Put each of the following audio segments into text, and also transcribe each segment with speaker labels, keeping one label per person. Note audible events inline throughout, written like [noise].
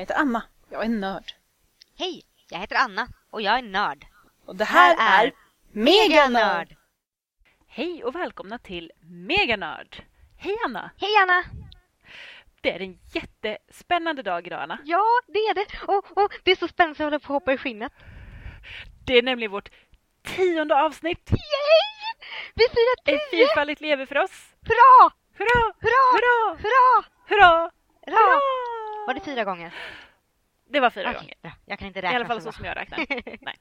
Speaker 1: Jag heter Anna. Jag är nörd.
Speaker 2: Hej, jag heter Anna och jag är nörd.
Speaker 1: Och det här,
Speaker 2: Här är
Speaker 1: är Meganörd! Hej och välkomna till Meganörd! Hej Anna!
Speaker 2: Hej Anna!
Speaker 1: Det är en jättespännande dag idag Anna.
Speaker 2: Ja, det är det. Och, och det är så spännande så jag håller på att hoppa i skinnet.
Speaker 1: Det är nämligen vårt tionde avsnitt.
Speaker 2: Yay! Vi firar
Speaker 1: Ett
Speaker 2: tio!
Speaker 1: fyrfaldigt lever för oss.
Speaker 2: Hurra!
Speaker 1: Hurra!
Speaker 2: Hurra!
Speaker 1: Hurra!
Speaker 2: Hurra!
Speaker 1: Hurra!
Speaker 2: Hurra! Var det fyra gånger?
Speaker 1: Det var fyra
Speaker 2: Okej,
Speaker 1: gånger.
Speaker 2: bra. Jag kan inte
Speaker 1: I
Speaker 2: räkna
Speaker 1: alla fall så
Speaker 2: bra.
Speaker 1: som jag räknar. [laughs] Nej.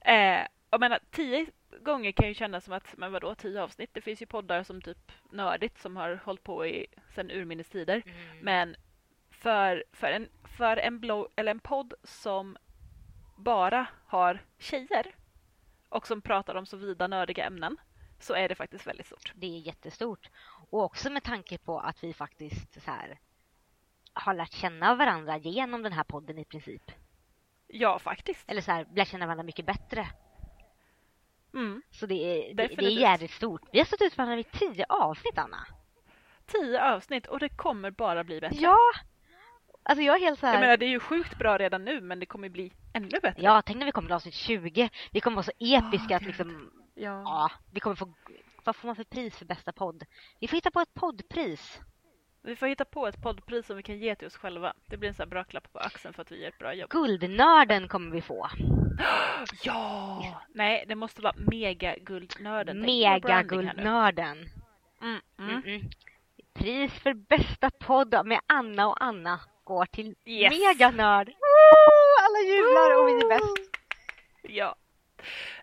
Speaker 1: Eh, jag menar, tio gånger kan ju kännas som att, men vadå, tio avsnitt? Det finns ju poddar som typ Nördigt som har hållit på i sen urminnes tider.
Speaker 2: Mm.
Speaker 1: Men för, för, en, för en, blogg, eller en podd som bara har tjejer och som pratar om så vida nördiga ämnen så är det faktiskt väldigt stort.
Speaker 2: Det är jättestort. Och också med tanke på att vi faktiskt så här, har lärt känna varandra genom den här podden i princip.
Speaker 1: Ja, faktiskt.
Speaker 2: Eller så här, lärt känna varandra mycket bättre.
Speaker 1: Mm.
Speaker 2: Så det är, det, det är jävligt stort. Vi har stått ut med varandra i tio avsnitt, Anna.
Speaker 1: Tio avsnitt och det kommer bara bli bättre.
Speaker 2: Ja! Alltså jag är helt så här...
Speaker 1: Jag menar, det är ju sjukt bra redan nu men det kommer bli ännu bättre.
Speaker 2: Ja, tänk när vi kommer till avsnitt 20. Vi kommer vara så episka att liksom...
Speaker 1: Ja.
Speaker 2: Ja, vi kommer få... Vad får man för pris för bästa podd? Vi får hitta på ett poddpris.
Speaker 1: Vi får hitta på ett poddpris som vi kan ge till oss själva. Det blir en sån här bra klapp på axeln för att vi gör ett bra jobb.
Speaker 2: Guldnörden kommer vi få. [gasps]
Speaker 1: Ja! Nej, det måste vara megaguldnörden.
Speaker 2: Megaguldnörden.
Speaker 1: Mm, mm.
Speaker 2: Mm -mm. Pris för bästa podd med Anna och Anna går till
Speaker 1: Yes.
Speaker 2: Meganörd. Alla jublar och vi är bäst.
Speaker 1: Ja.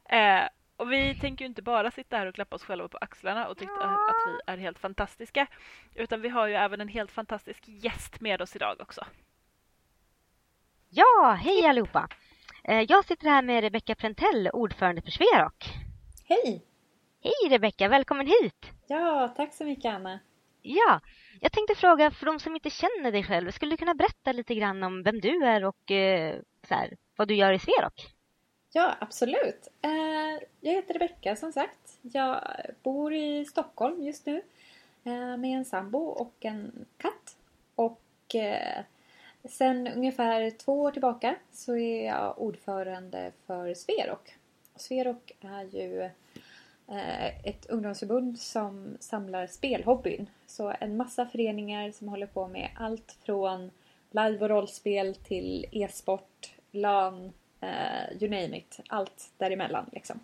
Speaker 1: Eh, och vi tänker ju inte bara sitta här och klappa oss själva på axlarna och tycka att vi är helt fantastiska. Utan vi har ju även en helt fantastisk gäst med oss idag också.
Speaker 2: Ja, hej allihopa. Eh, Jag sitter här med Rebecka Prentell, ordförande för Sverok.
Speaker 3: Hej!
Speaker 2: Hej Rebecka, välkommen hit.
Speaker 3: Ja, tack så mycket Anna.
Speaker 2: Ja, jag tänkte fråga för de som inte känner dig själv, skulle du kunna berätta lite grann om vem du är och eh, så här, vad du gör i Sverok?
Speaker 3: Ja, absolut. Eh, jag heter Rebecka som sagt. Jag bor i Stockholm just nu eh, med en sambo och en katt. Och eh, sen ungefär två år tillbaka så är jag ordförande för Sverok. Sverok är ju ett ungdomsförbund som samlar spelhobbyn. Så en massa föreningar som håller på med allt från live och rollspel till e-sport, LAN, eh, you name it. Allt däremellan liksom.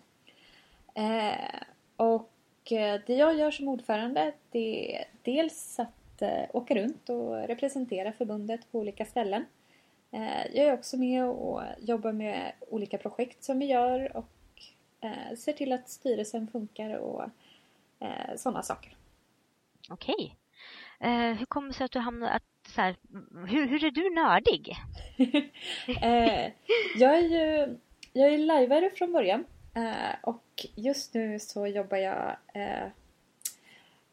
Speaker 3: Eh, och eh, det jag gör som ordförande det är dels att eh, åka runt och representera förbundet på olika ställen. Eh, jag är också med och jobbar med olika projekt som vi gör och ser till att styrelsen funkar och eh, sådana saker.
Speaker 2: Okej. Hur kommer det sig att du hamnade att så här, hur, hur är du nördig? [laughs]
Speaker 3: eh, jag är ju jag är lajvare från början eh, och just nu så jobbar jag eh,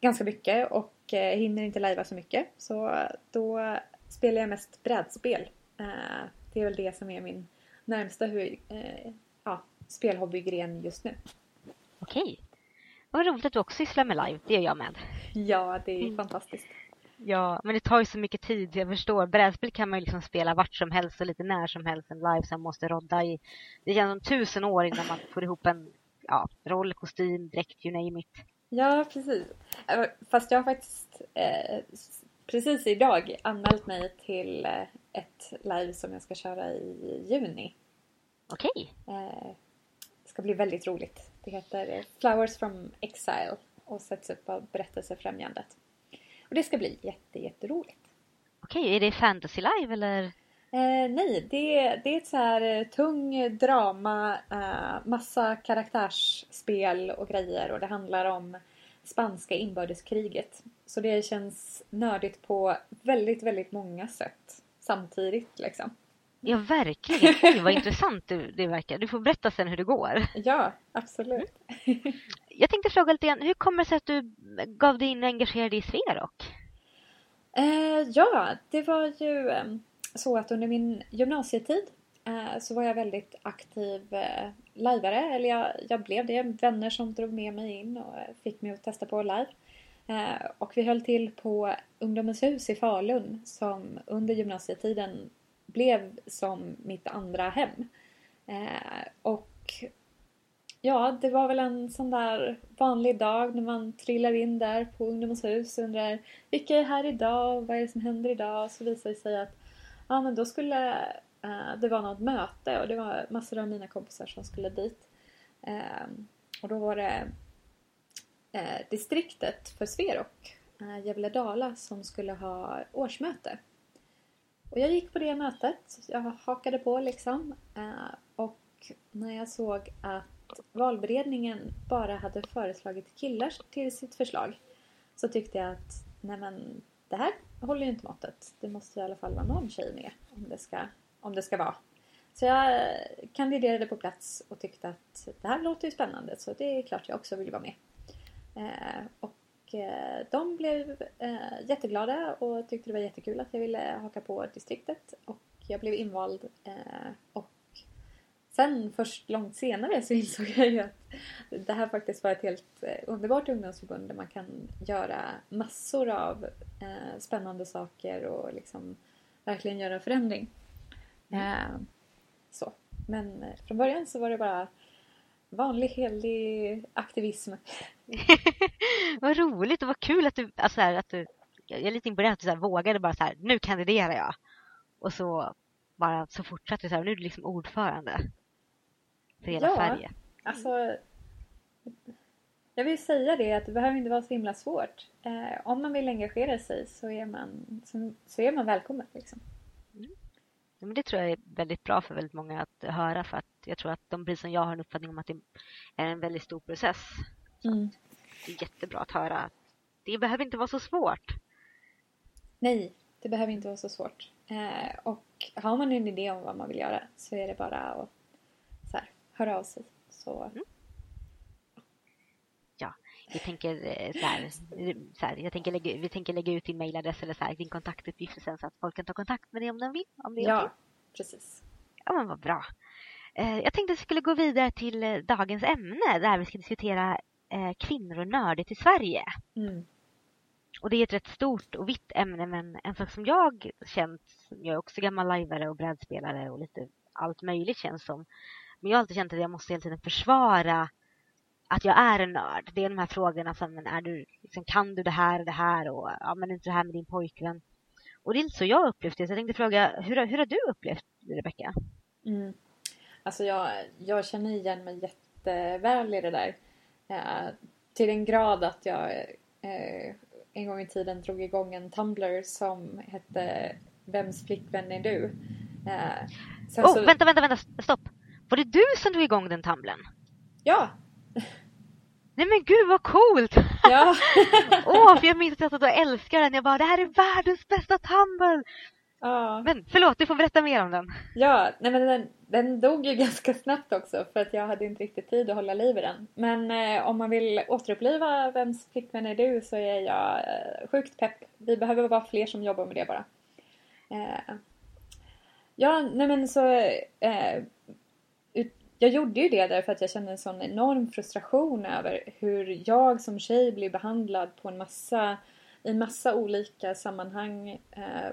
Speaker 3: ganska mycket och eh, hinner inte lajva så mycket. Så då spelar jag mest brädspel. Eh, det är väl det som är min närmsta hu- eh, ja, spelhobbygren just nu.
Speaker 2: Okej. Vad roligt att du också sysslar med live, det gör jag med.
Speaker 3: Ja, det är
Speaker 2: Mm.
Speaker 3: fantastiskt.
Speaker 2: Ja, men det tar ju så mycket tid, jag förstår. Brädspel kan man ju liksom spela vart som helst och lite när som helst. En live som måste rodda i, det känns som tusen år innan man får ihop en ja, roll, kostym, dräkt, you name it.
Speaker 3: Ja, precis. Eh, Fast jag har faktiskt eh, precis idag anmält mig till eh, ett live som jag ska köra i juni.
Speaker 2: Okej.
Speaker 3: Eh, det ska bli väldigt roligt. Det heter Flowers from Exile och sätts upp av Berättelsefrämjandet. Och det ska bli jätte, jätteroligt.
Speaker 2: Okej, är det fantasy live eller?
Speaker 3: Eh, nej, det, det är ett så här eh, tung drama, eh, massa karaktärsspel och grejer och det handlar om spanska inbördeskriget. Så det känns nördigt på väldigt, väldigt många sätt samtidigt liksom.
Speaker 2: Ja, verkligen. Oj, vad intressant det, det verkar. Du får berätta sen hur det går.
Speaker 3: Ja, absolut.
Speaker 2: Jag tänkte fråga lite grann, hur kommer det sig att du gav dig in och engagerade dig i Sverok?
Speaker 3: Eh, ja, det var ju eh, så att under min gymnasietid eh, så var jag väldigt aktiv eh, lajvare. Eller jag, jag blev det. Vänner som drog med mig in och eh, fick mig att testa på live. Eh, och vi höll till på Ungdomens hus i Falun som under gymnasietiden blev som mitt andra hem. Eh, och ja, det var väl en sån där vanlig dag när man trillar in där på Ungdomens hus och undrar vilka är här idag? och Vad är det som händer idag? Så visar det sig att ja, men då skulle eh, det vara något möte och det var massor av mina kompisar som skulle dit. Eh, och då var det eh, distriktet för Sverok, eh, Gävle-Dala, som skulle ha årsmöte. Och jag gick på det mötet. Jag hakade på liksom. Eh, och när jag såg att valberedningen bara hade föreslagit killar till sitt förslag så tyckte jag att nej men, det här håller ju inte måttet. Det måste i alla fall vara någon tjej med om det ska, om det ska vara. Så jag kandiderade på plats och tyckte att det här låter ju spännande så det är klart jag också vill vara med. Eh, och eh, de blev eh, jätteglada och tyckte det var jättekul att jag ville haka på distriktet och jag blev invald eh, och Sen först långt senare så insåg jag ju att det här faktiskt var ett helt eh, underbart ungdomsförbund där man kan göra massor av eh, spännande saker och liksom verkligen göra förändring. Mm. Eh, så. Men eh, från början så var det bara vanlig helig aktivism. [laughs]
Speaker 2: vad roligt och vad kul att du, alltså här, att du jag är lite imponerad att du så här, vågade bara så här, nu kandiderar jag. Och så bara så fortsatte du så här, nu är du liksom ordförande för hela ja, Sverige.
Speaker 3: Alltså, jag vill säga det att det behöver inte vara så himla svårt. Eh, om man vill engagera sig så är man, så, så är man välkommen. Liksom. Mm.
Speaker 2: Ja, men det tror jag är väldigt bra för väldigt många att höra för att jag tror att de precis som jag har en uppfattning om att det är en väldigt stor process. Mm. Det är jättebra att höra att det behöver inte vara så svårt.
Speaker 3: Nej, det behöver inte vara så svårt. Eh, och har man en idé om vad man vill göra så är det bara att höra av sig. Så... Mm.
Speaker 2: Ja, vi tänker eh, så här, så här, jag tänker lägga, vi tänker lägga ut din mailadress eller så här, din kontaktuppgift sen så att folk kan ta kontakt med dig om de vill. Om det är
Speaker 3: ja, okej. precis.
Speaker 2: Ja, men vad bra. Eh, jag tänkte att vi skulle gå vidare till eh, dagens ämne där vi ska diskutera kvinnor och nördigt i Sverige. Mm. Och det är ett rätt stort och vitt ämne men en sak som jag känt, jag är också gammal lajvare och brädspelare och lite allt möjligt känns som men jag har alltid känt att jag måste hela tiden försvara att jag är en nörd. Det är de här frågorna som, men är du, liksom, kan du det här och det här och ja, men inte det här med din pojkvän. Och det är inte så jag upplevt det. Så jag tänkte fråga, hur, hur har du upplevt det, Rebecka?
Speaker 3: Mm. Alltså jag, jag känner igen mig jätteväl i det där. Eh, till den grad att jag eh, en gång i tiden drog igång en Tumblr som hette Vems flickvän är du?
Speaker 2: Eh, oh, så... vänta, vänta, vänta, stopp! Var det du som drog igång den tumblern?
Speaker 3: Ja.
Speaker 2: Nej men gud vad coolt!
Speaker 3: Ja. [laughs]
Speaker 2: Åh, för jag minns att jag älskar den. Jag bara, det här är världens bästa tumble! Ja. Men förlåt, du får berätta mer om den.
Speaker 3: Ja, nej men den, den dog ju [laughs] ganska snabbt också för att jag hade inte riktigt tid att hålla liv i den. Men eh, om man vill återuppliva Vems flickvän är du så är jag eh, sjukt pepp. Vi behöver vara fler som jobbar med det bara. Eh, ja, nej men så eh, jag gjorde ju det därför att jag kände en sån enorm frustration över hur jag som tjej blir behandlad på en massa, i massa olika sammanhang. Eh,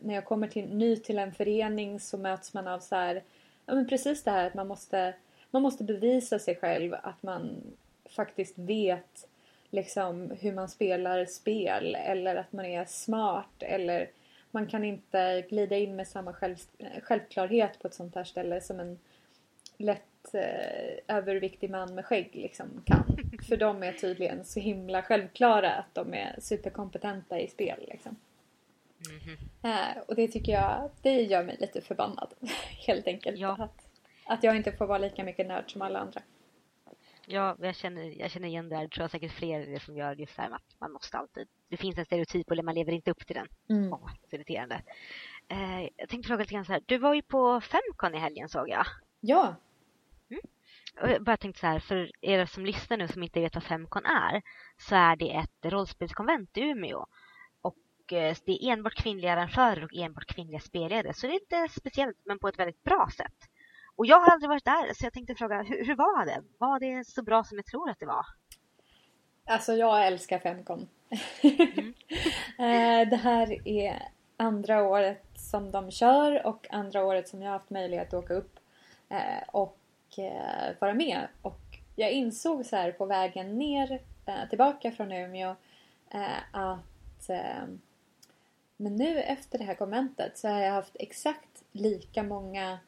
Speaker 3: när jag kommer till, ny till en förening så möts man av så här, ja men precis det här att man måste, man måste bevisa sig själv att man faktiskt vet liksom hur man spelar spel eller att man är smart eller man kan inte glida in med samma själv, självklarhet på ett sånt här ställe som en lätt eh, överviktig man med skägg liksom kan. [laughs] För de är tydligen så himla självklara att de är superkompetenta i spel liksom. Mm -hmm. eh, och det tycker jag, det gör mig lite förbannad. [laughs] Helt enkelt. Ja. Att, att jag inte får vara lika mycket nörd som alla andra.
Speaker 2: Ja, jag känner, jag känner igen det här. Jag tror jag säkert fler det som gör just det här att man måste alltid... Det finns en stereotyp och man lever inte upp till den. Mm. Åh, så irriterande. Eh, jag tänkte fråga lite grann så här. Du var ju på Femcon i helgen såg jag.
Speaker 3: Ja,
Speaker 2: jag bara tänkte så här, för er som lyssnar nu som inte vet vad Femcon är, så är det ett rollspelskonvent i Umeå. Och eh, det är enbart kvinnliga arrangörer och enbart kvinnliga spelledare. Så det är inte speciellt, men på ett väldigt bra sätt. Och jag har aldrig varit där, så jag tänkte fråga, hur, hur var det? Var det så bra som jag tror att det var?
Speaker 3: Alltså jag älskar Femcon.
Speaker 2: Mm. [laughs]
Speaker 3: Eh, det här är andra året som de kör och andra året som jag har haft möjlighet att åka upp eh, och eh, vara med. Och jag insåg så här på vägen ner tillbaka från Umeå att men nu efter det här konventet så har jag haft exakt lika många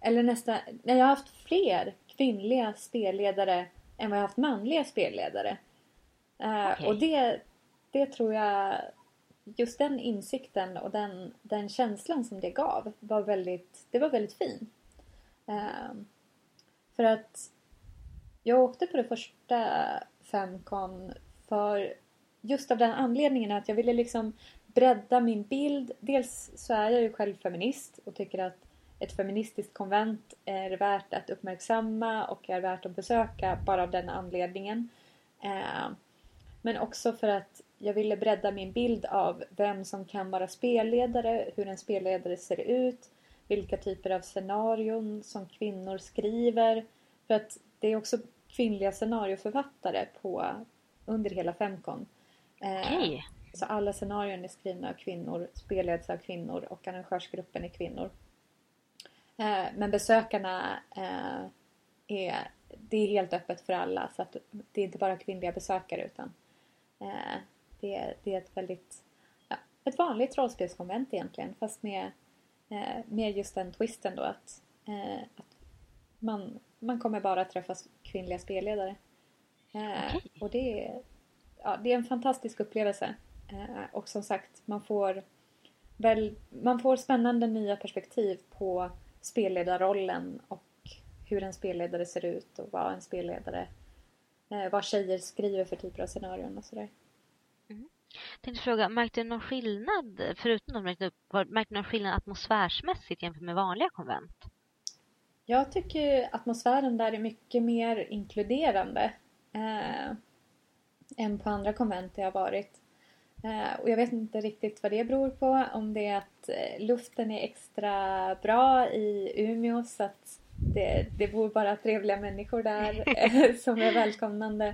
Speaker 3: eller nästan, jag har haft fler kvinnliga spelledare än vad jag haft manliga spelledare. Okay. Och det, det tror jag, just den insikten och den, den känslan som det gav var väldigt, det var väldigt fin för att jag åkte på det första Femcon för just av den anledningen att jag ville liksom bredda min bild. Dels så är jag ju själv feminist och tycker att ett feministiskt konvent är värt att uppmärksamma och är värt att besöka bara av den anledningen. Eh, men också för att jag ville bredda min bild av vem som kan vara spelledare, hur en spelledare ser ut, vilka typer av scenarion som kvinnor skriver. För att det är också kvinnliga scenarioförfattare på, under hela Femcon.
Speaker 2: Eh,
Speaker 3: så alla scenarion är skrivna av kvinnor, spelleds av kvinnor och arrangörsgruppen är kvinnor. Eh, men besökarna eh, är, det är helt öppet för alla så att det är inte bara kvinnliga besökare utan Eh, det, det är ett väldigt ja, ett vanligt rollspelskonvent egentligen fast med, eh, med just den twisten då att, eh, att man, man kommer bara träffa kvinnliga spelledare. Okay. Och det är, ja, det är en fantastisk upplevelse. Och som sagt, man får, väl, man får spännande nya perspektiv på spelledarrollen och hur en spelledare ser ut och vad en spelledare eh, vad tjejer skriver för typer av scenarion och sådär.
Speaker 2: Tänkte fråga, märkte du någon skillnad, förutom de märkte upp, märkte du någon skillnad atmosfärsmässigt jämfört med vanliga konvent?
Speaker 3: Jag tycker atmosfären där är mycket mer inkluderande eh, än på andra konvent jag har varit. Eh, och jag vet inte riktigt vad det beror på. Om det är att eh, luften är extra bra i Umeå så att det, det bor bara trevliga människor där [laughs] eh, som är välkomnande.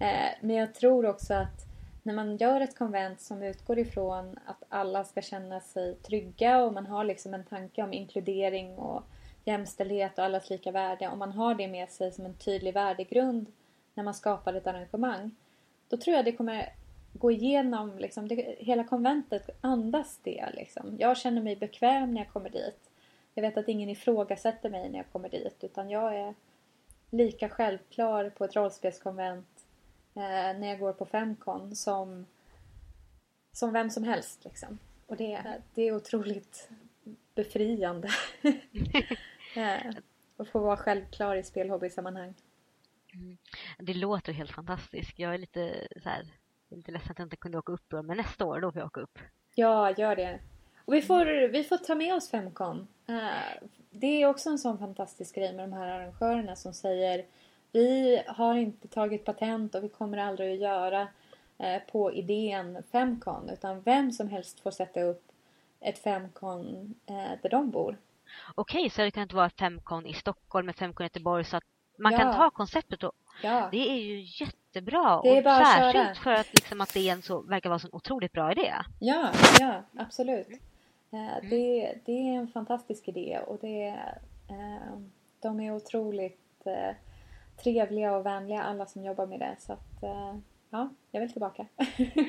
Speaker 3: Eh, men jag tror också att när man gör ett konvent som utgår ifrån att alla ska känna sig trygga och man har liksom en tanke om inkludering och jämställdhet och allas lika värde. Om man har det med sig som en tydlig värdegrund när man skapar ett arrangemang. Då tror jag det kommer gå igenom, liksom, det, hela konventet andas det. Liksom. Jag känner mig bekväm när jag kommer dit. Jag vet att ingen ifrågasätter mig när jag kommer dit utan jag är lika självklar på ett rollspelskonvent eh, när jag går på Femcon som, som vem som helst. Liksom. Och det, det är otroligt befriande [laughs] eh, att få vara självklar i spelhobbysammanhang.
Speaker 2: Mm. Det låter helt fantastiskt. Jag är lite så här, lite ledsen att jag inte kunde åka upp då, men nästa år då får jag åka upp.
Speaker 3: Ja, gör det. Och vi får, vi får ta med oss Femcon. Uh, det är också en sån fantastisk grej med de här arrangörerna som säger vi har inte tagit patent och vi kommer aldrig att göra uh, på idén Femcon utan vem som helst får sätta upp ett Femcon uh, där de bor.
Speaker 2: Okej, så det kan inte vara Femcon i Stockholm med Femcon i Göteborg så att man ja. kan ta konceptet och ja. det är ju jättebra. Det är bara och särskilt för att, liksom, att det är en så, verkar vara en så otroligt bra idé.
Speaker 3: Ja, ja absolut. Eh, mm. Det, det är en fantastisk idé och det, eh, de är otroligt eh, trevliga och vänliga alla som jobbar med det. Så att, ja, jag vill tillbaka.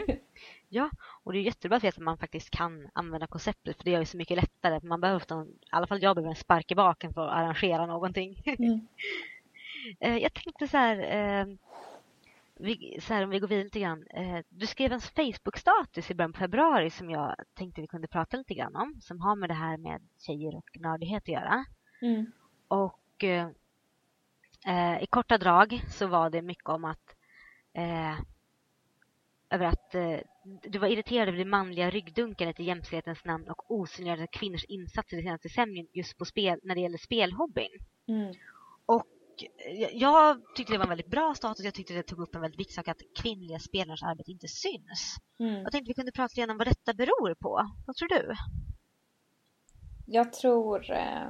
Speaker 3: [laughs]
Speaker 2: ja, och det är jättebra att veta att man faktiskt kan använda konceptet för det gör det så mycket lättare. Man behöver ofta, i alla fall jag behöver en spark i baken för att arrangera någonting. Mm. [laughs] jag tänkte så här, vi, så här, om vi går vidare lite grann. Eh, du skrev en Facebook-status i början på februari som jag tänkte vi kunde prata lite grann om. Som har med det här med tjejer och nördighet att göra. Mm. Och eh, eh, i korta drag så var det mycket om att eh, över att eh, du var irriterad över det manliga ryggdunkandet i jämställdhetens namn och osynliggörade kvinnors insatser det senaste decenniet just på spel, när det gäller spelhobbyn. Mm. Och jag tyckte det var en väldigt bra status. Jag tyckte det tog upp en väldigt viktig sak att kvinnliga spelares arbete inte syns. Mm. Jag tänkte vi kunde prata lite om vad detta beror på. Vad tror du?
Speaker 3: Jag tror eh,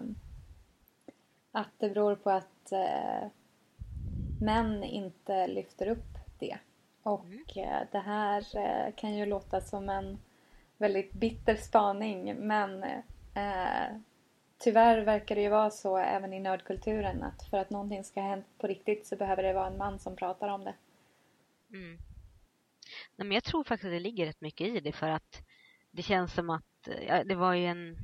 Speaker 3: att det beror på att eh, män inte lyfter upp det. Och mm. det här kan ju låta som en väldigt bitter spaning men eh, tyvärr verkar det ju vara så även i nördkulturen att för att någonting ska ha hänt på riktigt så behöver det vara en man som pratar om det.
Speaker 2: Mm. Nej, men jag tror faktiskt att det ligger rätt mycket i det för att det känns som att ja, det var ju en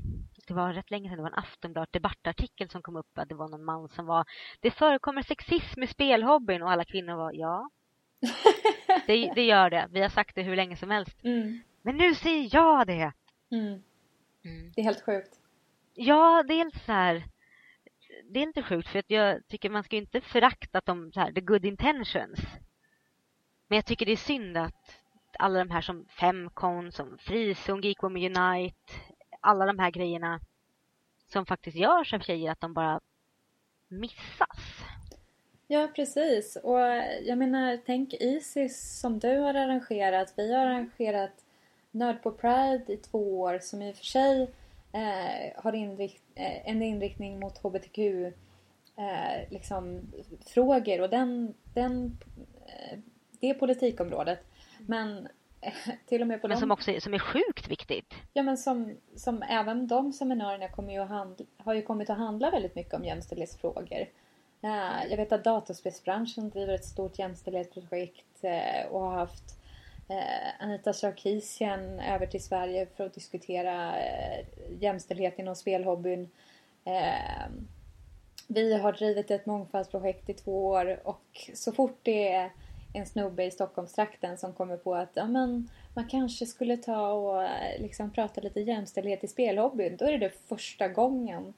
Speaker 2: det var rätt länge sedan, det var en Aftonbladet debattartikel som kom upp att det var någon man som var det förekommer sexism i spelhobbyn och alla kvinnor var ja. [laughs] det, det gör det. Vi har sagt det hur länge som helst.
Speaker 3: Mm.
Speaker 2: Men nu säger jag det.
Speaker 3: Mm. Mm. Det är helt sjukt.
Speaker 2: Ja, dels så här det är inte sjukt för att jag tycker man ska inte förakta de så här, the good intentions. Men jag tycker det är synd att alla de här som Femcon, som Frizon, Geek Women Unite, alla de här grejerna som faktiskt görs av tjejer, att de bara missas.
Speaker 3: Ja, precis. Och jag menar, tänk Isis som du har arrangerat. Vi har arrangerat Nörd på Pride i två år som i och för sig eh, har inrikt, eh, en inriktning mot HBTQ eh, liksom, frågor och den, den, eh, det politikområdet. Men [laughs] till och med på
Speaker 2: Men
Speaker 3: de...
Speaker 2: som också som är sjukt viktigt.
Speaker 3: Ja men som, som även de seminarierna kommer ju att handla, har ju kommit att handla väldigt mycket om jämställdhetsfrågor. Eh, jag vet att datorspelsbranschen driver ett stort jämställdhetsprojekt och har haft Anita Sarkeesian över till Sverige för att diskutera jämställdhet inom spelhobbyn. Vi har drivit ett mångfaldsprojekt i två år och så fort det är en snubbe i Stockholmstrakten som kommer på att ja, men, man kanske skulle ta och eh, liksom prata lite jämställdhet i spelhobbyn. Då är det, det första gången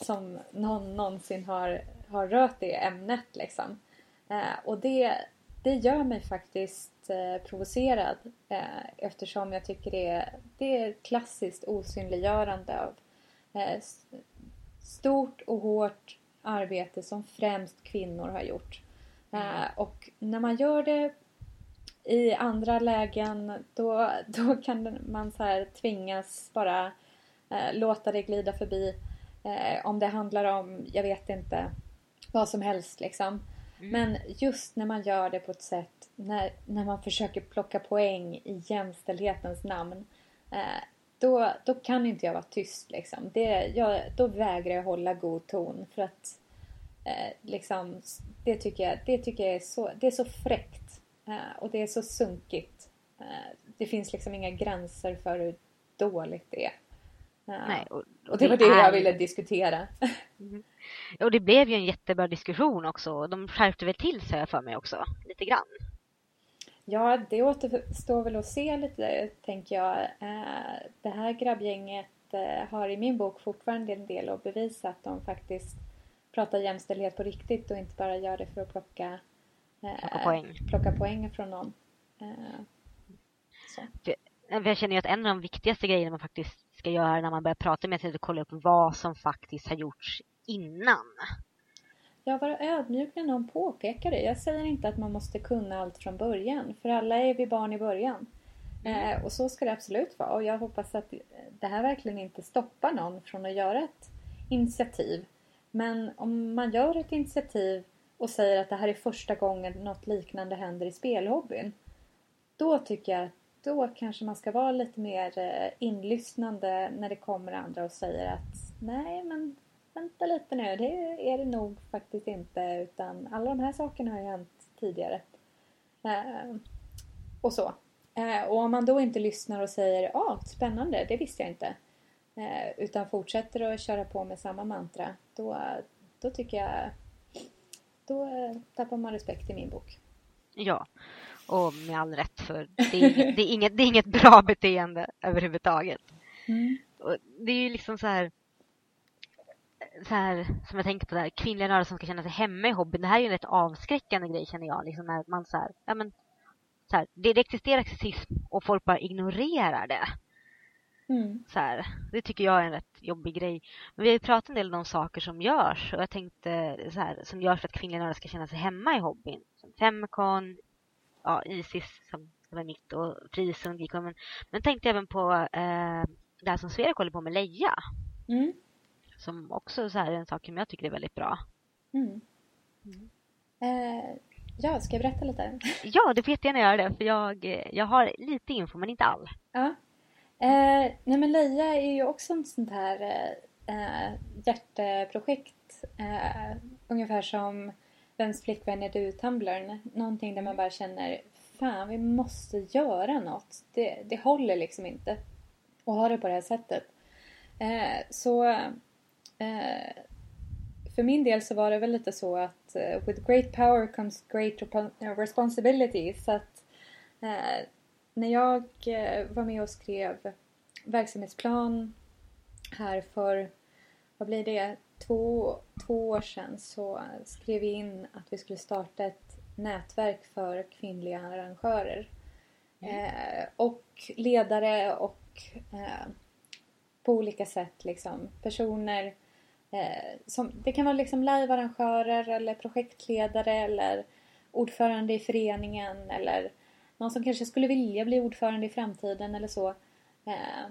Speaker 3: som någon någonsin har, har rört det ämnet. Liksom. Eh, och det, det gör mig faktiskt eh, provocerad eh, eftersom jag tycker det är, det är ett klassiskt osynliggörande av eh, stort och hårt arbete som främst kvinnor har gjort. Mm. Eh, och när man gör det i andra lägen då, då kan man så här tvingas bara eh, låta det glida förbi. Eh, om det handlar om, jag vet inte, vad som helst liksom. Mm. Men just när man gör det på ett sätt när, när man försöker plocka poäng i jämställdhetens namn. Eh, då, då kan inte jag vara tyst liksom. Det, jag, då vägrar jag hålla god ton för att eh, liksom, det tycker jag, det tycker jag är, så, det är så fräckt eh, och det är så sunkigt. Eh, det finns liksom inga gränser för hur dåligt det är.
Speaker 2: Eh, Nej, och,
Speaker 3: och, och det, var det är... jag ville diskutera.
Speaker 2: Mm. Och det blev ju en jättebra diskussion också. De skärpte väl till sig för mig också, lite grann.
Speaker 3: Ja, det återstår väl att se lite, tänker jag. Eh, det här grabbgänget eh, har i min bok fortfarande en del att bevisa att de faktiskt pratar jämställdhet på riktigt och inte bara gör det för att plocka,
Speaker 2: eh, plocka, poäng.
Speaker 3: plocka poäng från någon.
Speaker 2: Så. Jag känner ju att en av de viktigaste grejerna man faktiskt ska göra när man börjar prata med sig är att kolla upp vad som faktiskt har gjorts innan.
Speaker 3: Ja, vara ödmjuk när någon påpekar det. Jag säger inte att man måste kunna allt från början, för alla är vi barn i början. Mm. Eh, och så ska det absolut vara. Och jag hoppas att det här verkligen inte stoppar någon från att göra ett initiativ. Men om man gör ett initiativ och säger att det här är första gången något liknande händer i spelhobbyn. Då tycker jag att då kanske man ska vara lite mer eh, inlyssnande när det kommer andra och säger att nej men vänta lite nu, det är det nog faktiskt inte utan alla de här sakerna har ju hänt tidigare. Eh, och så. Eh, och om man då inte lyssnar och säger ja, ah, spännande, det visste jag inte. Eh, utan fortsätter att köra på med samma mantra, då, då tycker jag då tappar man respekt i min bok.
Speaker 2: Ja, och med all rätt för det är, inget, det är, inget, det är inget bra beteende överhuvudtaget.
Speaker 3: Mm.
Speaker 2: Det är ju liksom så här så här, som jag tänker på där, kvinnliga nördar som ska känna sig hemma i hobbyn. Det här är ju en rätt avskräckande grej känner jag. Liksom när man så här, ja men, så här, det, det existerar sexism och folk bara ignorerar det.
Speaker 3: Mm.
Speaker 2: Så här, det tycker jag är en rätt jobbig grej. Men vi har ju pratat en del om de saker som görs och jag tänkte så här, som görs för att kvinnliga nördar ska känna sig hemma i hobbyn. Som Femcon, ja, Isis som, är mitt och Frizon, Geekon. Men, men tänkte även på eh, det här som Sverige håller på med Leia.
Speaker 3: Mm.
Speaker 2: Som också så här är en sak som jag tycker är väldigt bra.
Speaker 3: Mm. Mm. Eh, Ja, ska jag berätta lite?
Speaker 2: Ja, du får jättegärna göra det för jag, jag har lite info men inte all.
Speaker 3: Ja. Eh, nej men Leia är ju också ett sånt här eh, eh, hjärteprojekt. Eh, ungefär som Vems flickvän är du? Tumblern. Någonting där man bara känner Fan, vi måste göra något. Det, det håller liksom inte att ha det på det här sättet. Eh, så eh, för min del så var det väl lite så att eh, with great power comes great responsibility. Så att eh, när jag uh, var med och skrev verksamhetsplan här för, vad blir det, två, två år sedan så skrev vi in att vi skulle starta ett nätverk för kvinnliga arrangörer. Mm. och ledare och på olika sätt liksom personer Eh, som, det kan vara liksom livearrangörer eller projektledare eller ordförande i föreningen eller någon som kanske skulle vilja bli ordförande i framtiden eller så. Eh,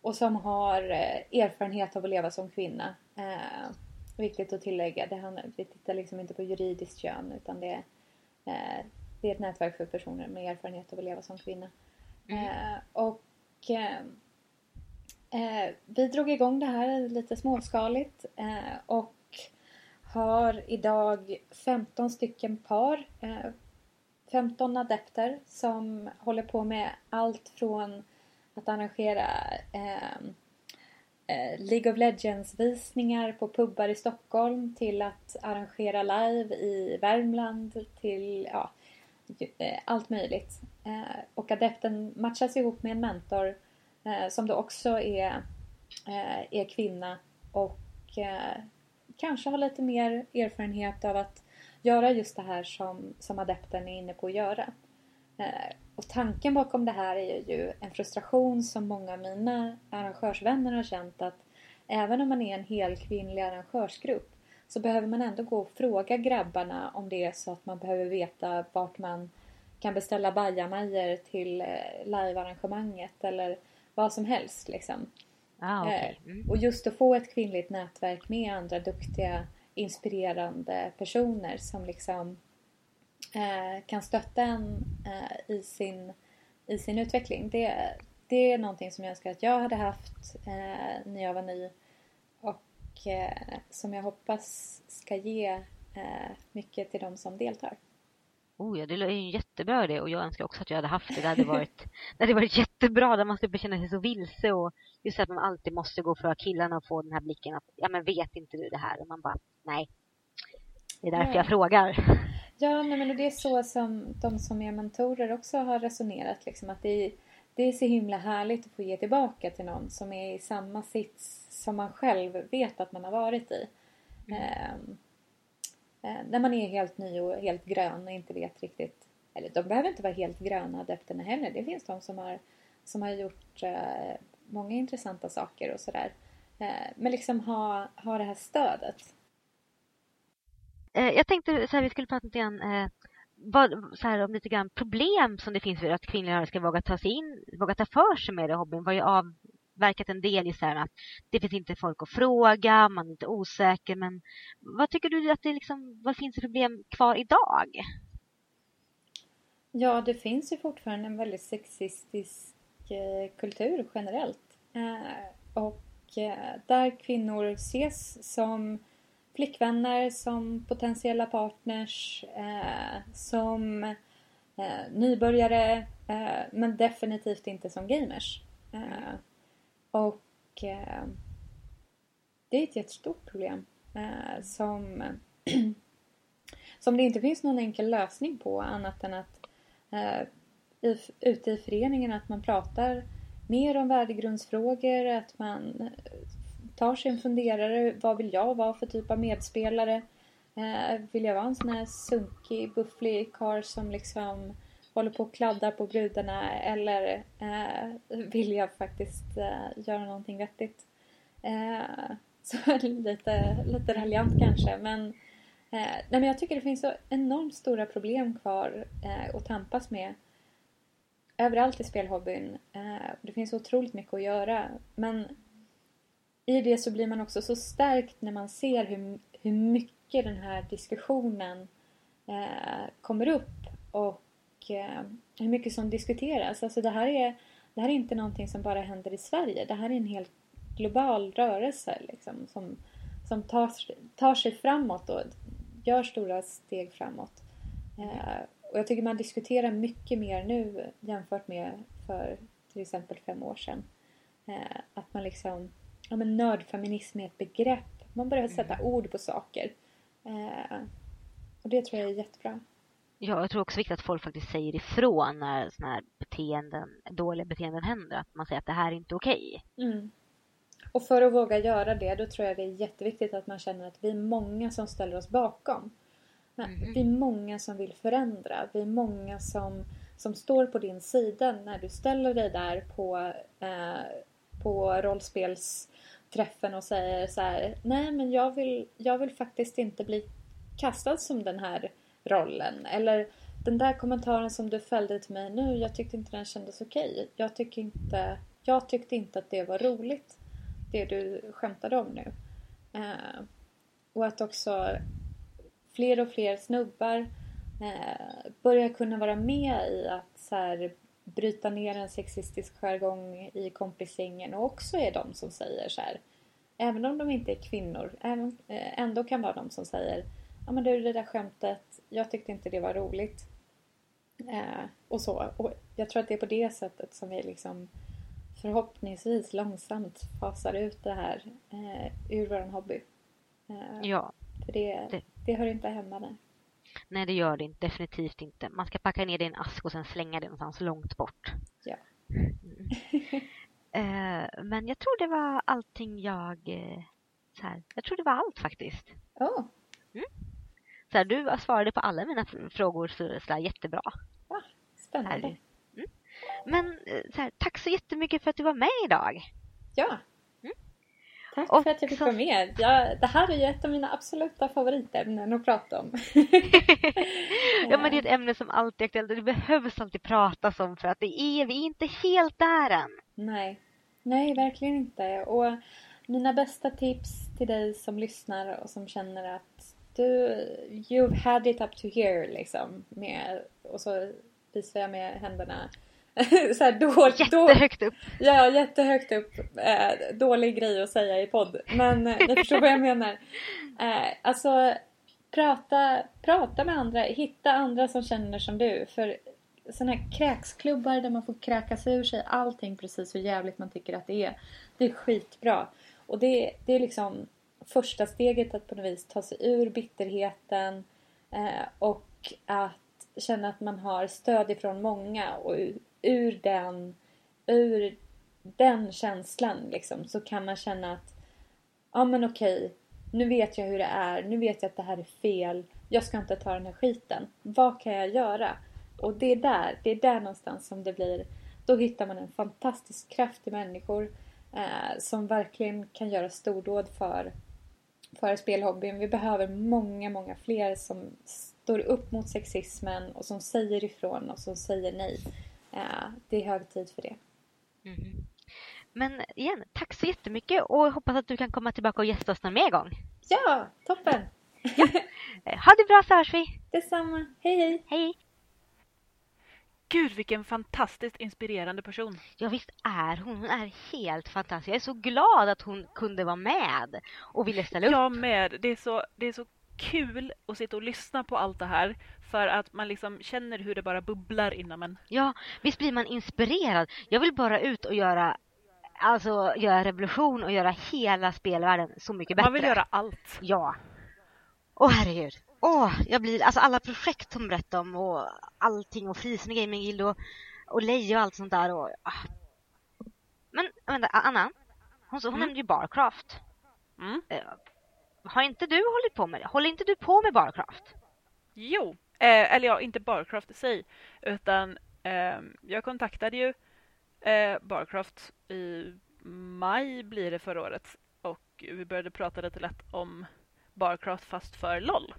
Speaker 3: och som har eh, erfarenhet av att leva som kvinna. Eh, viktigt att tillägga, det handlar, vi tittar liksom inte på juridiskt kön utan det, eh, det är ett nätverk för personer med erfarenhet av att leva som kvinna. Mm. Eh, och Eh, vi drog igång det här lite småskaligt och har idag 15 stycken par, 15 adepter som håller på med allt från att arrangera ehm, eh, League of Legends visningar på pubbar i Stockholm till att arrangera live i Värmland till ja, eh, allt möjligt. Eh, och adepten matchas ihop med en mentor eh, som då också är, eh, är kvinna och eh, kanske har lite mer erfarenhet av att göra just det här som, som adepten är inne på att göra. Eh, och tanken bakom det här är ju en frustration som många av mina arrangörsvänner har känt att även om man är en helkvinnlig arrangörsgrupp så behöver man ändå gå och fråga grabbarna om det är så att man behöver veta vart man kan beställa bajamajor till eh, livearrangemanget eller vad som helst liksom.
Speaker 2: Ah, okay. mm.
Speaker 3: Och just att få ett kvinnligt nätverk med andra duktiga, inspirerande personer som liksom eh, kan stötta en eh, i, sin, i sin utveckling. Det, det är någonting som jag önskar att jag hade haft eh, när jag var ny och eh, som jag hoppas ska ge eh, mycket till de som deltar.
Speaker 2: Oh ja, det är en jättebra idé och jag önskar också att jag hade haft det. Det hade varit, det hade varit jättebra där man skulle känna sig så vilse och just att man alltid måste gå för killarna och få den här blicken att ja men vet inte du det här? Och man bara nej. Det är därför nej. jag frågar.
Speaker 3: Ja, nej, men det är så som de som är mentorer också har resonerat liksom att det är, det är så himla härligt att få ge tillbaka till någon som är i samma sits som man själv vet att man har varit i. Mm. Um, Eh, Eh, när man är helt ny och helt grön och inte vet riktigt. Eller de behöver inte vara helt gröna adepterna heller. Det finns de som har, som har gjort eh, många intressanta saker och sådär. Eh, men liksom ha, ha det här stödet.
Speaker 2: Eh, jag tänkte så här, vi skulle prata lite grann eh, vad, så här, om lite grann problem som det finns för att kvinnor ska våga ta sig in, våga ta för sig med det hobbyn. Vad är av, verkat en del i så här att det finns inte folk att fråga, man är inte osäker. Men vad tycker du att det liksom, vad finns det problem kvar idag?
Speaker 3: Ja, det finns ju fortfarande en väldigt sexistisk eh, kultur generellt. Eh, och eh, där kvinnor ses som flickvänner, som potentiella partners, som nybörjare, men definitivt inte som gamers. Och eh, det är ett jättestort problem eh, som, [clears throat] som det inte finns någon enkel lösning på annat än att eh, i, ute i föreningen att man pratar mer om värdegrundsfrågor, att man eh, tar sig en funderare. Vad vill jag vara för typ av medspelare? Eh, vill jag vara en sån här sunkig, bufflig karl som liksom håller på och kladdar på brudarna eller eh, vill jag faktiskt eh, göra någonting vettigt. Eh, [laughs] så lite, lite raljant kanske men, eh, nej, men jag tycker det finns så enormt stora problem kvar eh, att tampas med överallt i spelhobbyn. Eh, det finns så otroligt mycket att göra men i det så blir man också så stärkt när man ser hur, hur mycket den här diskussionen eh, kommer upp och eh, hur mycket som diskuteras. Alltså det här, är, det här är inte någonting som bara händer i Sverige. Det här är en helt global rörelse liksom, som, som tar, tar sig framåt och gör stora steg framåt. Eh, och jag tycker man diskuterar mycket mer nu jämfört med för till exempel fem år sedan. Eh, att man liksom, ja men nördfeminism är ett begrepp. Man börjar sätta mm. ord på saker. Eh, och det tror jag är jättebra.
Speaker 2: Ja, jag tror också viktigt att folk faktiskt säger ifrån när sådana här beteenden, dåliga beteenden händer. Att man säger att det här är inte okej.
Speaker 3: Mm. Och för att våga göra det, då tror jag det är jätteviktigt att man känner att vi är många som ställer oss bakom. Mm. Vi är många som vill förändra. Vi är många som, som står på din sida när du ställer dig där på, eh, på rollspelsträffen och säger så här, Nej men jag vill, jag vill faktiskt inte bli kastad som den här rollen. Eller den där kommentaren som du fällde till mig nu, jag tyckte inte den kändes okej. Jag, inte, jag tyckte inte att det var roligt, det du skämtade om nu. Eh, och att också fler och fler snubbar eh, börjar kunna vara med i att så här, bryta ner en sexistisk jargong i kompisgängen och också är de som säger så här, även om de inte är kvinnor, även, eh, ändå kan vara de som säger ja men du det där skämtet, jag tyckte inte det var roligt. Eh, och så. Och jag tror att det är på det sättet som vi liksom förhoppningsvis långsamt fasar ut det här eh, ur vår hobby.
Speaker 2: Eh, ja.
Speaker 3: För det, det, det hör inte hemma där.
Speaker 2: Nej, det gör det inte. Definitivt inte. Man ska packa ner det i en ask och sen slänga det någonstans långt bort.
Speaker 3: Ja.
Speaker 2: Mm. eh, men jag tror det var allting jag... Eh, så här, jag tror det var allt faktiskt.
Speaker 3: Oh.
Speaker 2: Så här, du svarade på alla mina frågor så, så här, jättebra.
Speaker 3: Ja, spännande.
Speaker 2: Mm. Men eh, så här, tack så jättemycket för att du var med idag.
Speaker 3: Ja. Mm. Tack och för att jag fick så... vara med. Jag, det här är ju ett av mina absoluta favoritämnen att prata om. [laughs]
Speaker 2: ja, men det är ett ämne som alltid är aktuellt och det behövs alltid pratas om för att det är, vi är inte helt där än.
Speaker 3: Nej, nej verkligen inte. Och mina bästa tips till dig som lyssnar och som känner att du, you've had it up to here liksom. Med, och så visar jag med händerna. [laughs] så här, då,
Speaker 2: jättehögt upp.
Speaker 3: Ja, jättehögt upp. Eh, dålig grej att säga i podd. Men eh, ni förstår vad jag menar. [laughs] Eh, alltså, prata, prata med andra. Hitta andra som känner som du. För sådana här kräksklubbar där man får kräkas ur sig allting precis hur jävligt man tycker att det är. Det är skitbra. Och det, det är liksom första steget att på något vis ta sig ur bitterheten eh, och att känna att man har stöd ifrån många och ur, ur den, ur den känslan liksom, så kan man känna att ja men okej, nu vet jag hur det är, nu vet jag att det här är fel, jag ska inte ta den här skiten. Vad kan jag göra? Och det är där, det är där någonstans som det blir, då hittar man en fantastisk kraft i människor eh, som verkligen kan göra stordåd för för spelhobbyn. Vi behöver många, många fler som står upp mot sexismen och som säger ifrån och som säger nej. Det är hög tid för det.
Speaker 2: Mm. Men igen, tack så jättemycket och hoppas att du kan komma tillbaka och gästa oss någon mer gång.
Speaker 3: Ja, toppen!
Speaker 2: Ja. [laughs] Ha det bra så hörs vi!
Speaker 3: Detsamma! Hej hej!
Speaker 2: Hej!
Speaker 1: Gud vilken fantastiskt inspirerande person.
Speaker 2: Ja visst är hon. Hon är helt fantastisk. Jag är så glad att hon kunde vara med och ville ställa upp.
Speaker 1: Jag med. Det är så, det är så kul att sitta och lyssna på allt det här för att man liksom känner hur det bara bubblar inom en.
Speaker 2: Ja, visst blir man inspirerad. Jag vill bara ut och göra alltså göra revolution och göra hela spelvärlden så mycket bättre.
Speaker 1: Man vill göra allt.
Speaker 2: Ja. Åh herregud. Åh, jag blir, alltså alla projekt hon berättar om och allting och Frisen Gaming Guild och, och Leje och allt sånt där. Och, ah. Men vänta, Anna, hon, hon mm. nämnde ju Barcraft.
Speaker 1: Mm.
Speaker 2: Uh, har inte du hållit på med det? Håller inte du på med Barcraft?
Speaker 1: Jo, eh, eller ja, inte Barcraft i sig, utan eh, jag kontaktade ju eh, Barcraft i maj blir det förra året och vi började prata lite lätt om Barcraft fast för LOL.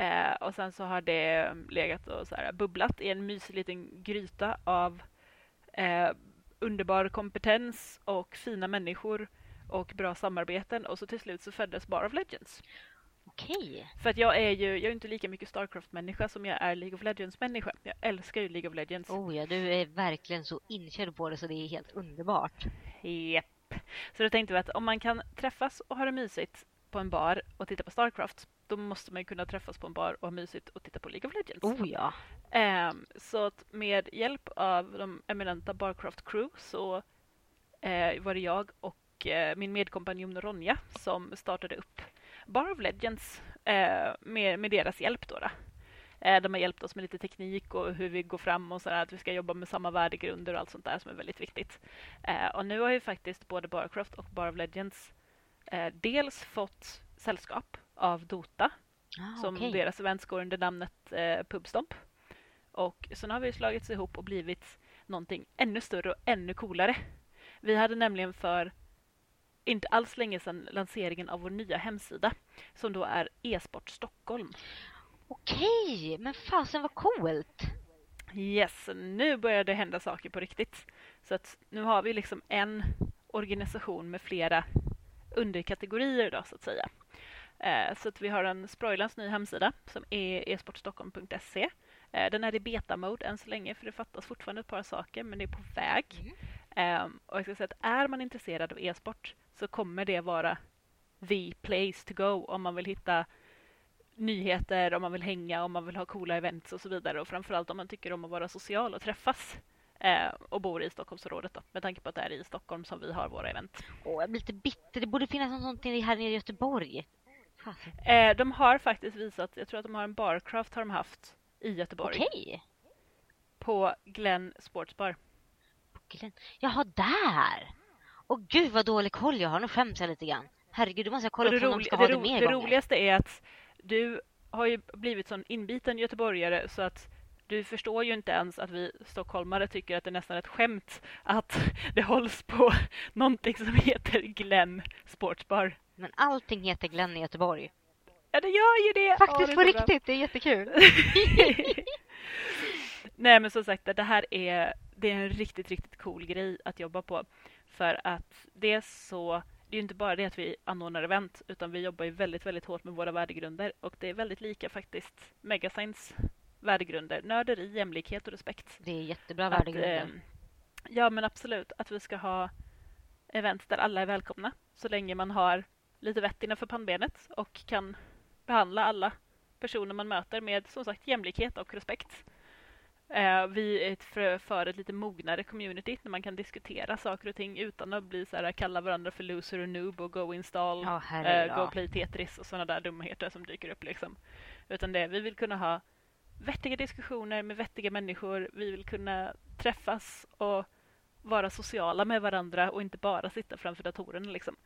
Speaker 1: Eh, och sen så har det legat och så här bubblat i en mysig liten gryta av eh, underbar kompetens och fina människor och bra samarbeten och så till slut så föddes Bar of Legends.
Speaker 2: Okej.
Speaker 1: För att jag är ju jag är inte lika mycket Starcraft-människa som jag är League of Legends-människa. Jag älskar ju League of Legends.
Speaker 2: Oh ja, du är verkligen så inkörd på det så det är helt underbart.
Speaker 1: Japp. Så då tänkte vi att om man kan träffas och ha det mysigt på en bar och titta på Starcraft, då måste man ju kunna träffas på en bar och ha mysigt och titta på League of Legends.
Speaker 2: Oh ja.
Speaker 1: Ehm, så att med hjälp av de eminenta Barcraft Crew så eh, var det jag och eh, min medkompanjon Ronja som startade upp Bar of Legends eh, med, med deras hjälp. Då, då. Eh, de har hjälpt oss med lite teknik och hur vi går fram och så att vi ska jobba med samma värdegrunder och allt sånt där som är väldigt viktigt. Eh, och nu har ju faktiskt både Barcraft och Bar of Legends eh, dels fått sällskap av Dota
Speaker 2: Ah,
Speaker 1: som
Speaker 2: okej.
Speaker 1: deras events går under namnet eh, Pubstomp. Och sen har vi slagits ihop och blivit någonting ännu större och ännu coolare. Vi hade nämligen för inte alls länge sedan lanseringen av vår nya hemsida som då är e-sport Stockholm.
Speaker 2: Okej, men fasen vad coolt.
Speaker 1: Yes, nu börjar det hända saker på riktigt. Så att nu har vi liksom en organisation med flera underkategorier då så att säga. Eh, så att vi har en Sproilans ny hemsida som är esportstockholm.se. Eh, den är i beta-mode än så länge för det fattas fortfarande ett par saker men det är på väg. Eh, och jag ska säga att är man intresserad av e-sport så kommer det vara the place to go om man vill hitta nyheter, om man vill hänga, om man vill ha coola events och så vidare. Och framförallt om man tycker om att vara social och träffas eh, och bor i Stockholmsområdet då, med tanke på att det är i Stockholm som vi har våra event.
Speaker 2: Åh, jag blir lite bitter. Det borde finnas något sånt här nere i Göteborg.
Speaker 1: Eh, de har faktiskt visat, jag tror att de har en Barcraft har de haft i Göteborg
Speaker 2: Okej.
Speaker 1: på Glenn Sportsbar.
Speaker 2: Glenn. Jaha, där! Åh gud vad dålig koll jag har. Nu skäms jag lite grann. Herregud, då måste jag kolla
Speaker 1: Och
Speaker 2: upp om de ska
Speaker 1: det,
Speaker 2: ha det mer
Speaker 1: det
Speaker 2: gånger.
Speaker 1: roligaste är att du har ju blivit sån inbiten göteborgare så att du förstår ju inte ens att vi stockholmare tycker att det är nästan ett skämt att [laughs] det hålls på [laughs] någonting som heter Glenn Sportsbar.
Speaker 2: Men allting heter Glenn i Göteborg.
Speaker 1: Ja, det gör ju det!
Speaker 2: Faktiskt på riktigt, det är jättekul. [laughs]
Speaker 1: Nej, men som sagt, det här är, det är en riktigt, riktigt cool grej att jobba på. För att det är så... Det är ju inte bara det att vi anordnar event, utan vi jobbar ju väldigt, väldigt hårt med våra värdegrunder. Och det är väldigt lika faktiskt Megascience värdegrunder. Nörderi, jämlikhet och respekt.
Speaker 2: Det är jättebra
Speaker 1: Att,
Speaker 2: värdegrunder.
Speaker 1: eh, ja, men absolut. Att vi ska ha event där alla är välkomna. Så länge man har lite vett innanför pannbenet och kan behandla alla personer man möter med som sagt jämlikhet och respekt. Eh, vi är ett för, för ett lite mognare community där man kan diskutera saker och ting utan att bli så här, kalla varandra för loser och noob och go install,
Speaker 2: Ja,
Speaker 1: eh, go play Tetris och sådana där dumheter som dyker upp. Liksom. Utan det, vi vill kunna ha vettiga diskussioner med vettiga människor. Vi vill kunna träffas och vara sociala med varandra och inte bara sitta framför datorerna. Liksom.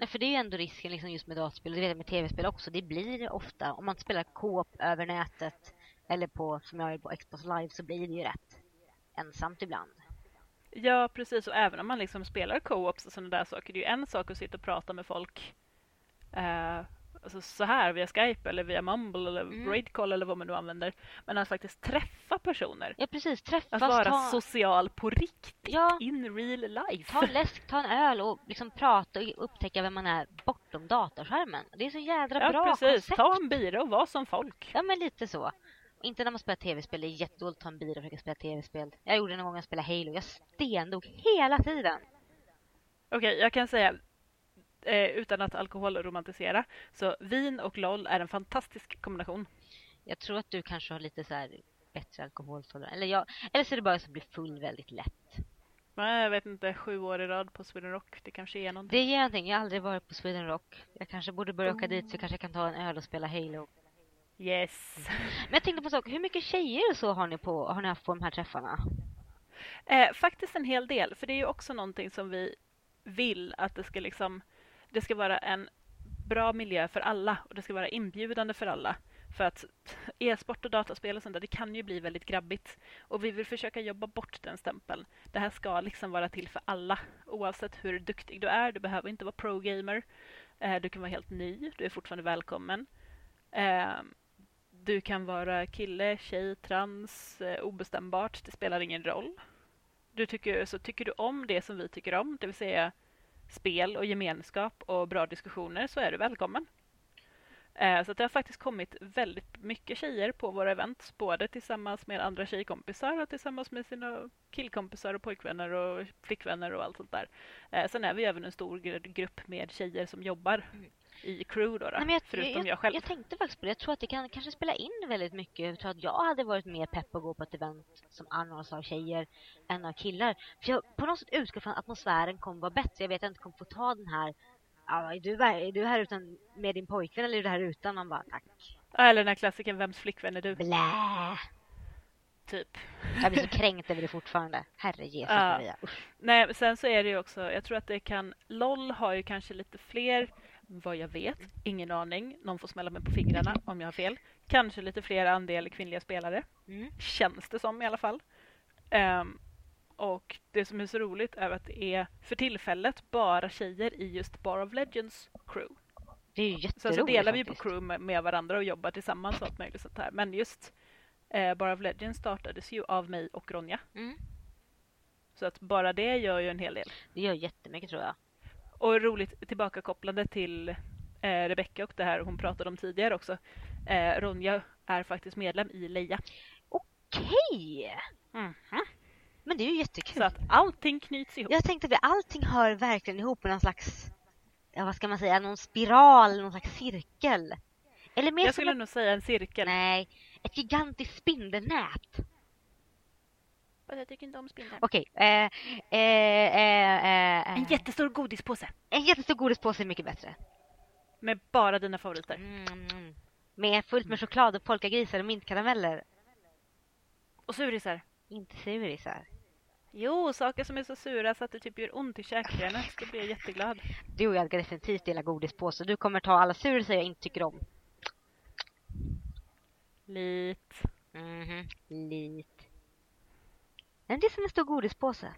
Speaker 2: Nej, för det är ju ändå risken liksom just med dataspel, och det vet jag med tv-spel också. Det blir ofta, om man spelar co-op över nätet eller på, som jag gör på Xbox Live, så blir det ju rätt ensamt ibland.
Speaker 1: Ja, precis. Och även om man liksom spelar co-ops och sådana där saker. Det är ju en sak att sitta och prata med folk eh, alltså så här via Skype eller via Mumble eller
Speaker 2: Mm.
Speaker 1: Raidcall eller vad man nu använder. Men att faktiskt träffa personer.
Speaker 2: Ja, precis. Träffas,
Speaker 1: Att vara
Speaker 2: ta,
Speaker 1: social på riktigt.
Speaker 2: Ja.
Speaker 1: In real life.
Speaker 2: ta en läsk, ta en öl och liksom prata och upptäcka vem man är bortom datorskärmen. Det är så jädra
Speaker 1: ja,
Speaker 2: bra
Speaker 1: precis.
Speaker 2: koncept.
Speaker 1: Ta en bira och var som folk.
Speaker 2: Ja, men lite så. Inte när man spelar tv-spel. Det är jättedåligt att ta en bil och försöka spela tv-spel. Jag gjorde det någon gång jag spelade Halo. Jag stendog hela tiden.
Speaker 1: Okej, jag kan säga eh, utan att alkoholromantisera. Så vin och LOL är en fantastisk kombination.
Speaker 2: Jag tror att du kanske har lite så här bättre alkoholtolerans. Eller, jag, eller så är det bara så att blir full väldigt lätt.
Speaker 1: Men jag vet inte, sju år i rad på Sweden Rock. Det kanske är någonting.
Speaker 2: Det ger någonting. Jag har aldrig varit på Sweden Rock. Jag kanske borde börja åka dit så kanske jag kan ta en öl och spela Halo.
Speaker 1: Yes.
Speaker 2: Men jag tänkte på en sak. Hur mycket tjejer och så har ni, på, har ni haft på de här träffarna?
Speaker 1: Eh, faktiskt en hel del, för det är ju också någonting som vi vill att det ska liksom det ska vara en bra miljö för alla och det ska vara inbjudande för alla. För att [laughs] e-sport och dataspel och sånt där, det kan ju bli väldigt grabbigt. Och vi vill försöka jobba bort den stämpeln. Det här ska liksom vara till för alla, oavsett hur duktig du är. Du behöver inte vara pro-gamer. Eh, du kan vara helt ny, du är fortfarande välkommen. Eh, du kan vara kille, tjej, trans, eh, obestämbart. Det spelar ingen roll. Du tycker, så tycker du om det som vi tycker om, det vill säga spel och gemenskap och bra diskussioner, så är du välkommen. Eh, så att det har faktiskt kommit väldigt mycket tjejer på våra events, både tillsammans med andra tjejkompisar och tillsammans med sina killkompisar och pojkvänner och flickvänner och allt sånt där. Eh, sen är vi även en stor grupp med tjejer som jobbar
Speaker 2: Mm
Speaker 1: i crew då, då
Speaker 2: Nej, men jag,
Speaker 1: förutom
Speaker 2: jag,
Speaker 1: jag, själv.
Speaker 2: Jag tänkte faktiskt på det. Jag tror att det kan kanske spela in väldigt mycket. Jag tror att jag hade varit mer pepp att gå på ett event som anordnas av tjejer än av killar. För jag på något sätt utgår från att atmosfären kommer vara bättre. Jag vet att jag inte kommer få ta den här Ja, är, du, är du här utan med din pojkvän eller är du här utan? Man bara, tack.
Speaker 1: Eller den här klassiken Vems flickvän är du?
Speaker 2: Blä!
Speaker 1: Typ.
Speaker 2: Jag blir så kränkt över det fortfarande. Herre Jesus
Speaker 1: Ja.
Speaker 2: Maria. Usch.
Speaker 1: Nej, sen så är det ju också, jag tror att det kan, LOL har ju kanske lite fler, vad jag vet, ingen aning, någon får smälla mig på fingrarna om jag har fel. Kanske lite fler andel kvinnliga spelare,
Speaker 2: Mm.
Speaker 1: känns det som i alla fall. Ehm, och det som är så roligt är att det är för tillfället bara tjejer i just Bar of Legends crew.
Speaker 2: Det är ju
Speaker 1: Sen
Speaker 2: jätteroligt
Speaker 1: så delar vi på crew med, med varandra och jobbar tillsammans och allt möjligt sånt här. Men just eh, Bar of Legends startades ju av mig och Ronja.
Speaker 2: Mm.
Speaker 1: Så att bara det gör ju en hel del.
Speaker 2: Det gör jättemycket tror jag.
Speaker 1: Och roligt tillbakakopplande till eh, Rebecca och det här hon pratade om tidigare också. Eh, Ronja är faktiskt medlem i Leia.
Speaker 2: Okej!
Speaker 1: Mhm.
Speaker 2: Men det är ju jättekul.
Speaker 1: Så att allting knyts ihop.
Speaker 2: Jag tänkte att allting hör verkligen ihop med någon slags, ja vad ska man säga, någon spiral, någon slags cirkel. Eller mer
Speaker 1: Jag skulle
Speaker 2: ett,
Speaker 1: nog säga en cirkel.
Speaker 2: nej, ett gigantiskt spindelnät.
Speaker 1: Fast Jag tycker inte om spindlar.
Speaker 2: Okej, eh, eh, eh, eh,
Speaker 1: En jättestor godispåse.
Speaker 2: en jättestor godispåse är mycket bättre.
Speaker 1: Med bara dina favoriter.
Speaker 2: Mm. Med fullt med choklad och polkagrisar och mintkarameller.
Speaker 1: Och surisar.
Speaker 2: Inte surisar.
Speaker 1: Jo, saker som är så sura så att det typ gör ont i käkbenet. Då blir jag jätteglad.
Speaker 2: Du och jag ska definitivt dela godispåse. Du kommer ta alla surisar jag inte tycker om.
Speaker 1: Lit.
Speaker 2: Mhm, lit. Men det är som en stor godispåse.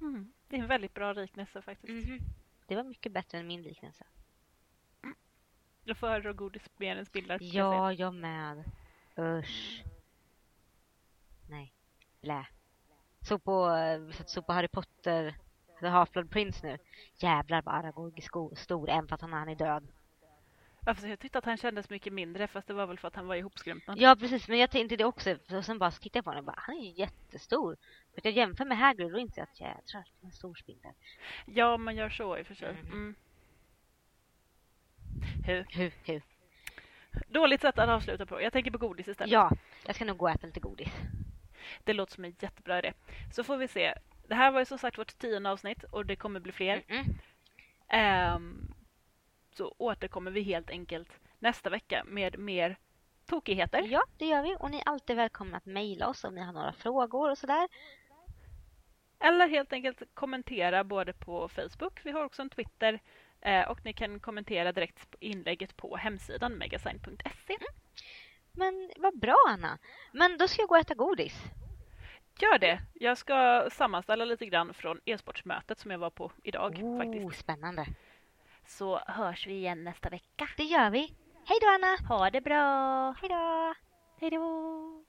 Speaker 1: Mm. Det är en väldigt bra liknelse faktiskt.
Speaker 2: Mhm. Det var mycket bättre än min liknelse.
Speaker 1: Jag föredrar godis mer än spindlar. ska jag.
Speaker 2: Ja, jag med. Usch. Nej. Blä. Så på, så på Harry Potter, The Half-Blood Prince nu. Jävlar vad Aragorn är stor, även fast han är död.
Speaker 1: Fast jag tyckte att han kändes mycket mindre fast det var väl för att han var ihopskrumpnad.
Speaker 2: Ja, precis. Men jag tänkte det också. Och sen bara tittade jag på honom och bara, han är ju jättestor. För jag jämför med Hagrid och inte jag att jädrar, en stor spindel.
Speaker 1: Ja, man gör så i och för sig.
Speaker 2: Mhm.
Speaker 1: Mm. Hur?
Speaker 2: Hu, hu.
Speaker 1: Dåligt sätt att avsluta på. Jag tänker på godis istället.
Speaker 2: Ja, jag ska nog gå och äta lite godis.
Speaker 1: Det låter som en jättebra idé. Så får vi se. Det här var ju som sagt vårt tionde avsnitt och det kommer bli fler.
Speaker 2: Mm.
Speaker 1: Ehm, så återkommer vi helt enkelt nästa vecka med mer tokigheter.
Speaker 2: Ja, det gör vi. Och ni är alltid välkomna att mejla oss om ni har några frågor och sådär.
Speaker 1: Eller helt enkelt kommentera både på Facebook, vi har också en Twitter eh, och ni kan kommentera direkt inlägget på hemsidan megasign.se.
Speaker 2: Men vad bra, Anna. Men då ska jag gå och äta godis.
Speaker 1: Gör det! Jag ska sammanställa lite grann från e-sportsmötet som jag var på idag
Speaker 2: Oh,
Speaker 1: faktiskt.
Speaker 2: spännande.
Speaker 1: Så hörs vi igen nästa vecka.
Speaker 2: Det gör vi. Hej då, Anna.
Speaker 1: Ha det bra!
Speaker 2: Hej då.
Speaker 1: Hej då!